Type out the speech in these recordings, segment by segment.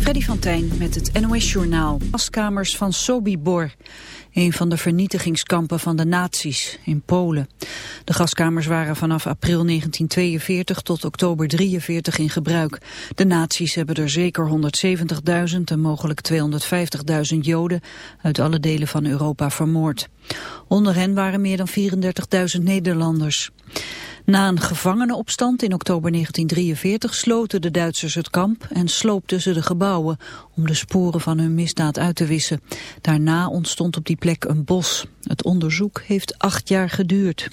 Freddy van Tijn met het NOS-journaal. Gaskamers van Sobibor, een van de vernietigingskampen van de nazi's in Polen. De gaskamers waren vanaf april 1942 tot oktober 43 in gebruik. De nazi's hebben er zeker 170.000 en mogelijk 250.000 Joden uit alle delen van Europa vermoord. Onder hen waren meer dan 34.000 Nederlanders. Na een gevangenenopstand in oktober 1943 sloten de Duitsers het kamp en sloopten ze de gebouwen om de sporen van hun misdaad uit te wissen. Daarna ontstond op die plek een bos. Het onderzoek heeft acht jaar geduurd.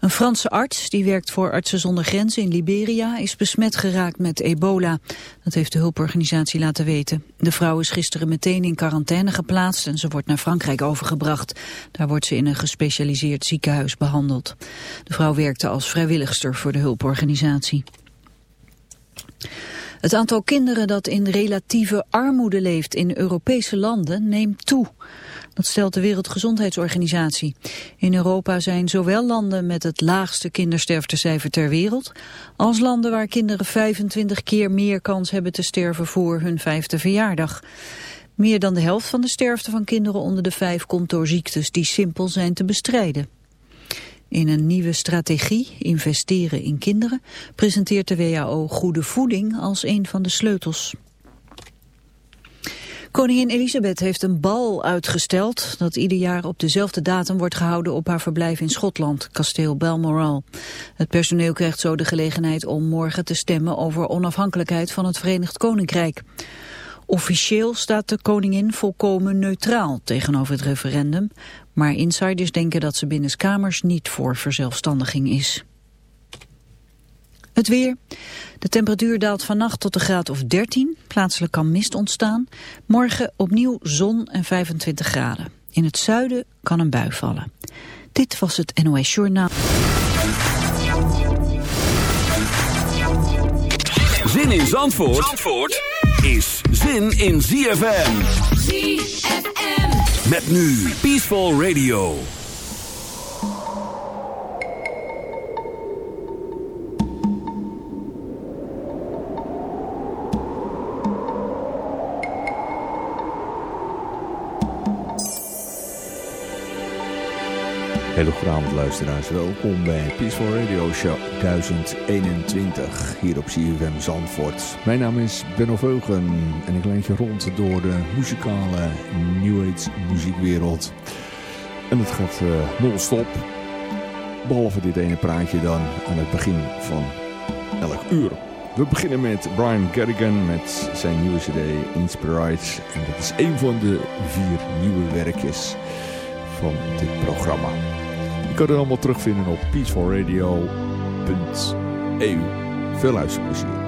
Een Franse arts, die werkt voor Artsen zonder Grenzen in Liberia, is besmet geraakt met ebola. Dat heeft de hulporganisatie laten weten. De vrouw is gisteren meteen in quarantaine geplaatst en ze wordt naar Frankrijk overgebracht. Daar wordt ze in een gespecialiseerd ziekenhuis behandeld. De vrouw werkte als vrijwilligster voor de hulporganisatie. Het aantal kinderen dat in relatieve armoede leeft in Europese landen neemt toe. Dat stelt de Wereldgezondheidsorganisatie. In Europa zijn zowel landen met het laagste kindersterftecijfer ter wereld... als landen waar kinderen 25 keer meer kans hebben te sterven voor hun vijfde verjaardag. Meer dan de helft van de sterfte van kinderen onder de vijf komt door ziektes die simpel zijn te bestrijden. In een nieuwe strategie, investeren in kinderen, presenteert de WHO goede voeding als een van de sleutels. Koningin Elisabeth heeft een bal uitgesteld dat ieder jaar op dezelfde datum wordt gehouden op haar verblijf in Schotland, kasteel Balmoral. Het personeel krijgt zo de gelegenheid om morgen te stemmen over onafhankelijkheid van het Verenigd Koninkrijk. Officieel staat de koningin volkomen neutraal tegenover het referendum, maar insiders denken dat ze binnenskamers niet voor verzelfstandiging is. Het weer. De temperatuur daalt vannacht tot een graad of 13. Plaatselijk kan mist ontstaan. Morgen opnieuw zon en 25 graden. In het zuiden kan een bui vallen. Dit was het NOS Journaal. Zin in Zandvoort, Zandvoort is zin in ZFM. ZFM. Met nu Peaceful Radio. Hele goede luisteraars, welkom bij Peaceful Radio Show 1021 hier op CFM Zandvoort. Mijn naam is Benno Veugen en ik leid je rond door de muzikale New Age muziekwereld. En het gaat uh, non-stop, behalve dit ene praatje dan aan het begin van elk uur. We beginnen met Brian Garrigan met zijn nieuwe cd Inspired en dat is een van de vier nieuwe werkjes van dit programma. Kan het allemaal terugvinden op peacefulradio.eu. Veel luisterplezier.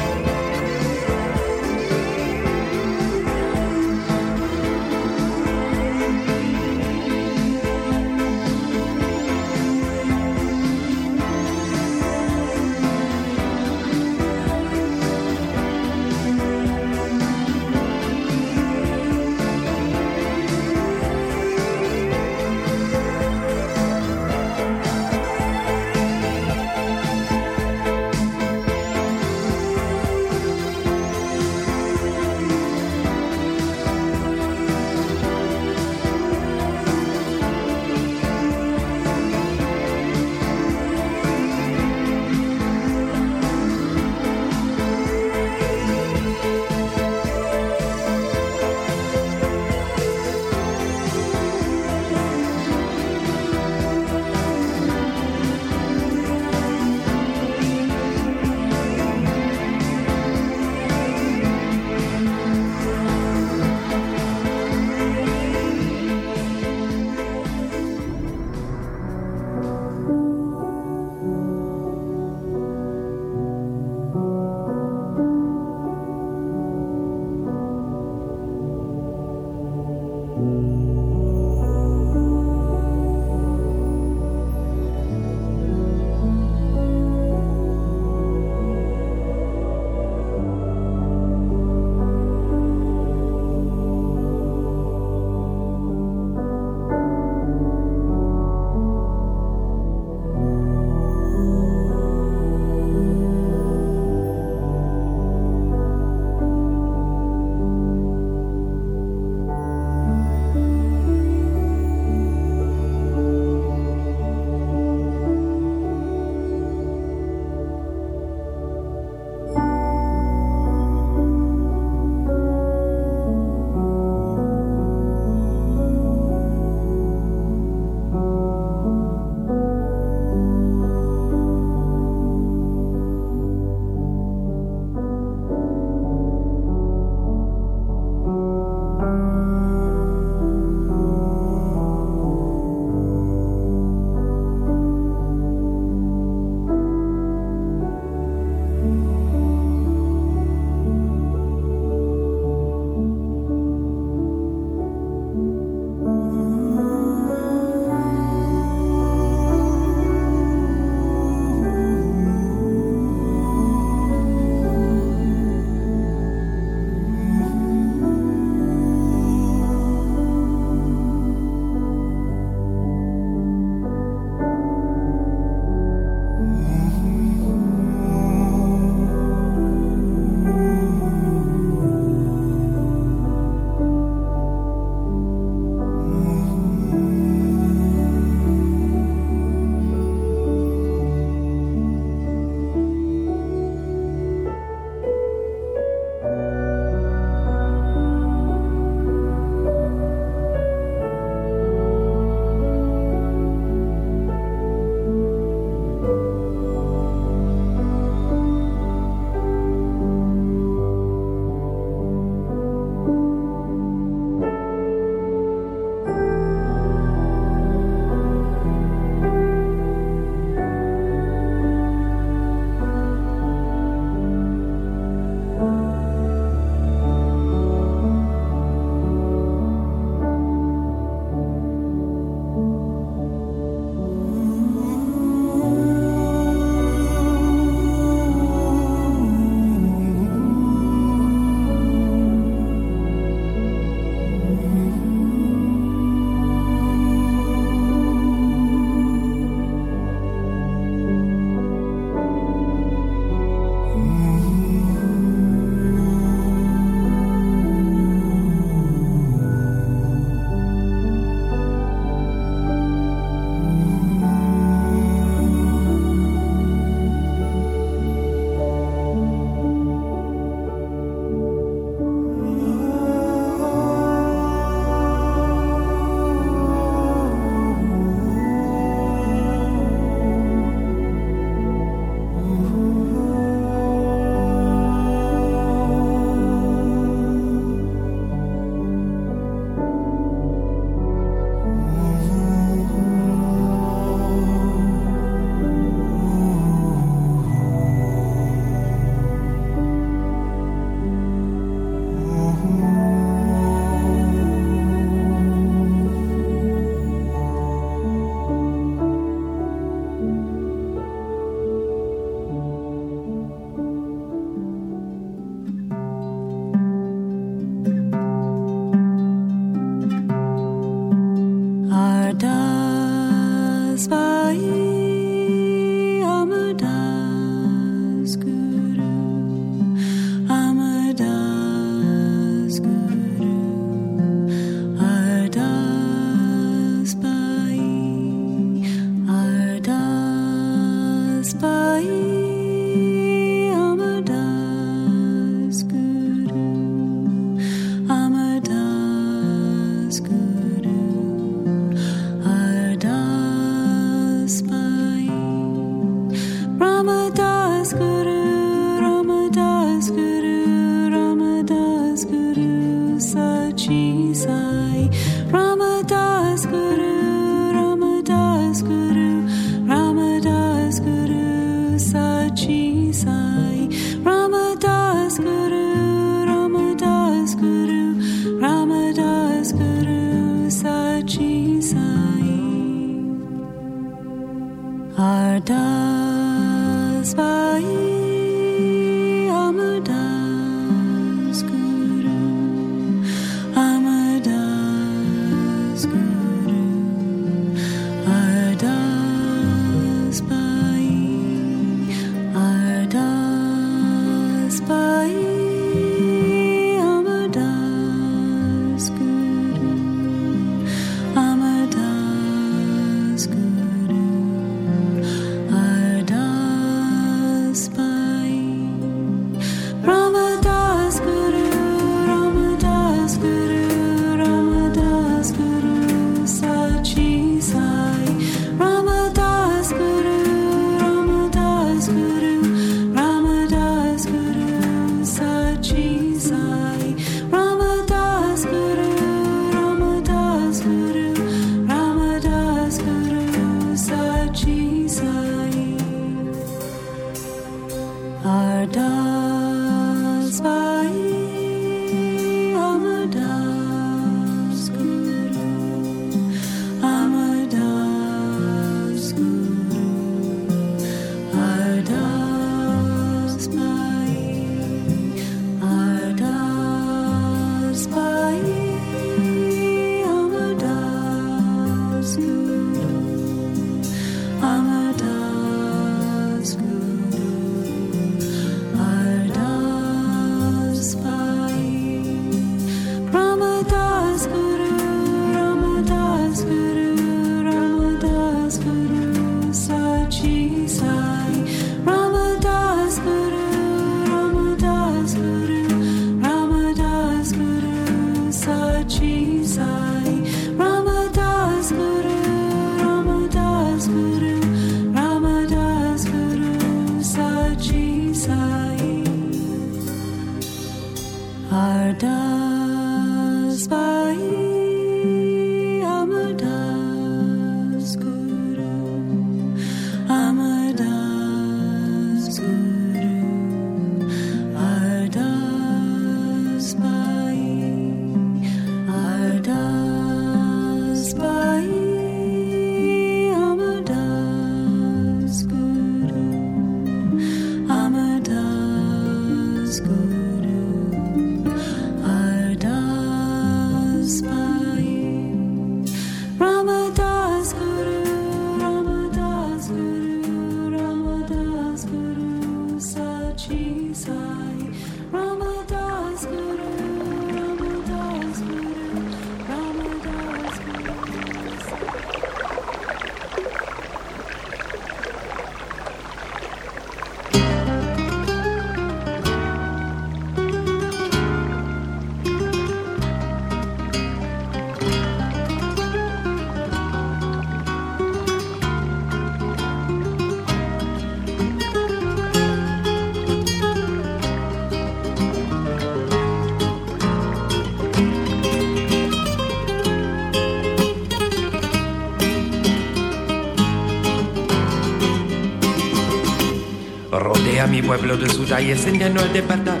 Pueblo de su encendiendo el despertar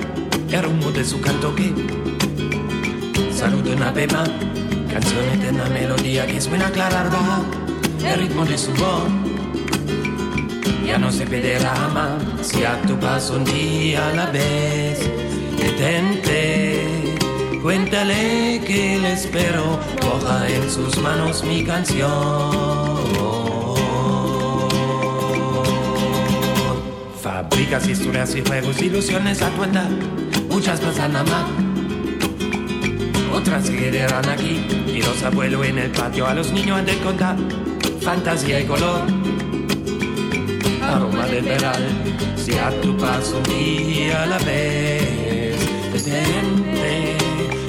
el rumbo de su canto que saludo una beba canciones de una melodía que suena clara el ritmo de su voz. Ya no se perderá más. Si a tu paso un día a la vez detente. Cuéntale que le espero. Coja en sus manos mi canción Fabricas historias y juegos, ilusiones a tu edad. Muchas pasan a más. Otras quedarán aquí. Y los abuelos en el patio a los niños han de contar. Fantasía y color. Aroma de veral. Si a tu paso un a la vez. Detente,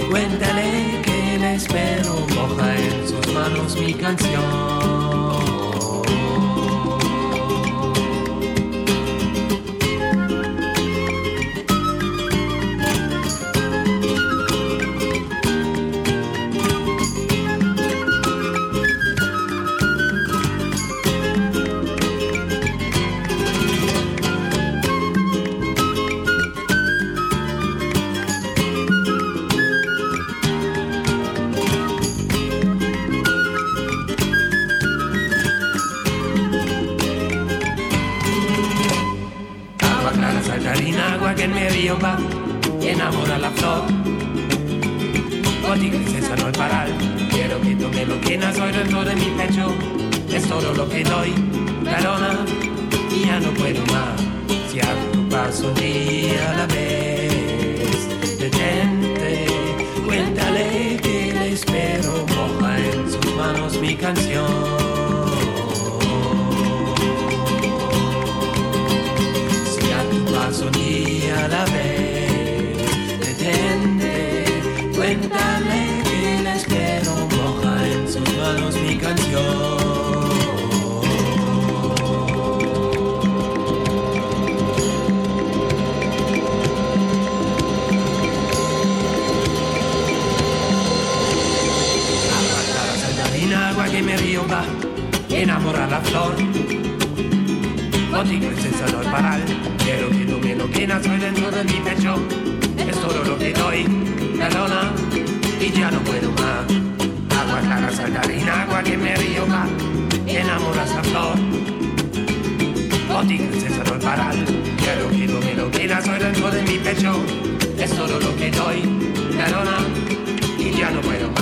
cuéntale que le espero. Moja en sus manos mi canción. río va y enamora la flor. Por ti, princesa, no es parar. Quiero que tú me lo tienes hoy dentro de mi pecho. Es todo lo que doy. Perdona, y ya no puedo más. Si hago paso un día a la vez, detente, cuéntale que le espero. Moja en sus manos mi canción. cada vez detente, cuéntame diles que no moja en sus manos mi canción. Afasta la saldada, en agua que me riomba, enamorada flor, contigo el sensador paral que hoy dentro de mi pecho. Es todo lo que doy, perdona, y ya no puedo más. Aguanta la saltarina, agua que me río va, enamora la flor. Es senza no parar, quiero que tú me lo dentro de mi pecho. Es todo lo que doy, perdona, y ya no puedo más.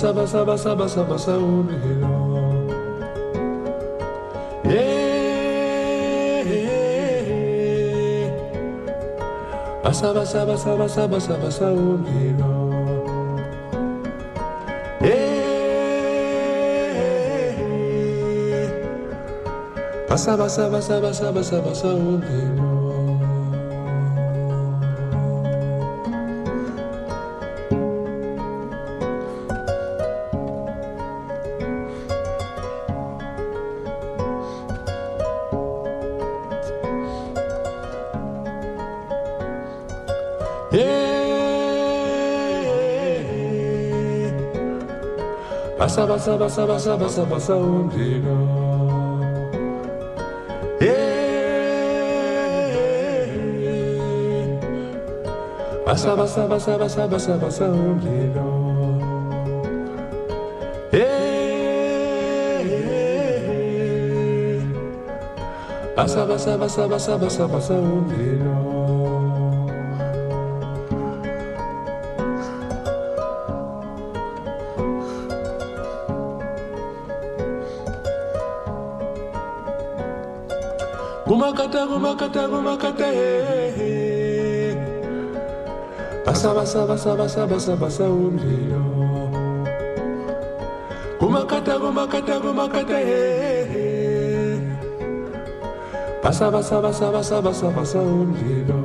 basa basa basa basa basa umihiro basa basa basa basa basa basa umihiro basa basa basa basa basa basa umihiro Passa, passa, passa, passa, passa, passa o umbigo. Passa, passa, passa, passa, passa, passa o umbigo. Passa, passa, passa, passa, passa, passa o umbigo. Rumakate, rumakate, rumakate. Basa, basa, basa, basa, basa, basa umlilo. Kumakata, kumakata, rumakate. Basa, basa, basa, basa, basa, basa umlilo.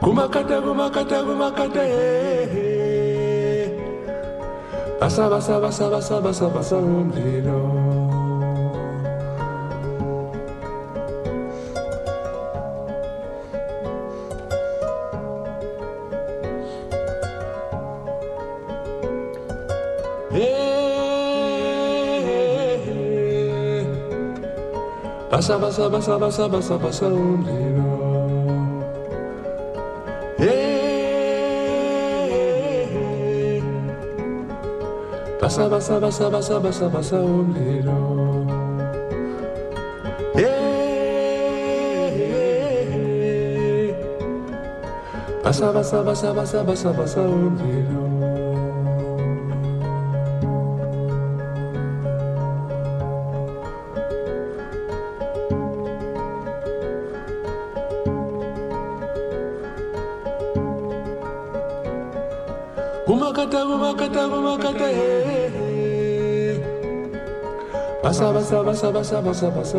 Kumakata, kumakata, rumakate. Basa, basa, basa, basa, basa, basa umlilo. pasa, pasa, pasa, pasa, pasa un río. Eh, pasa, pasa, pasa, pasa, pasa, pasa un río. Pasa, pasa, pasa, pasa, pasa, pasa un río. pasa, pasa, pasa, pasa, pasa, pasa, pasa,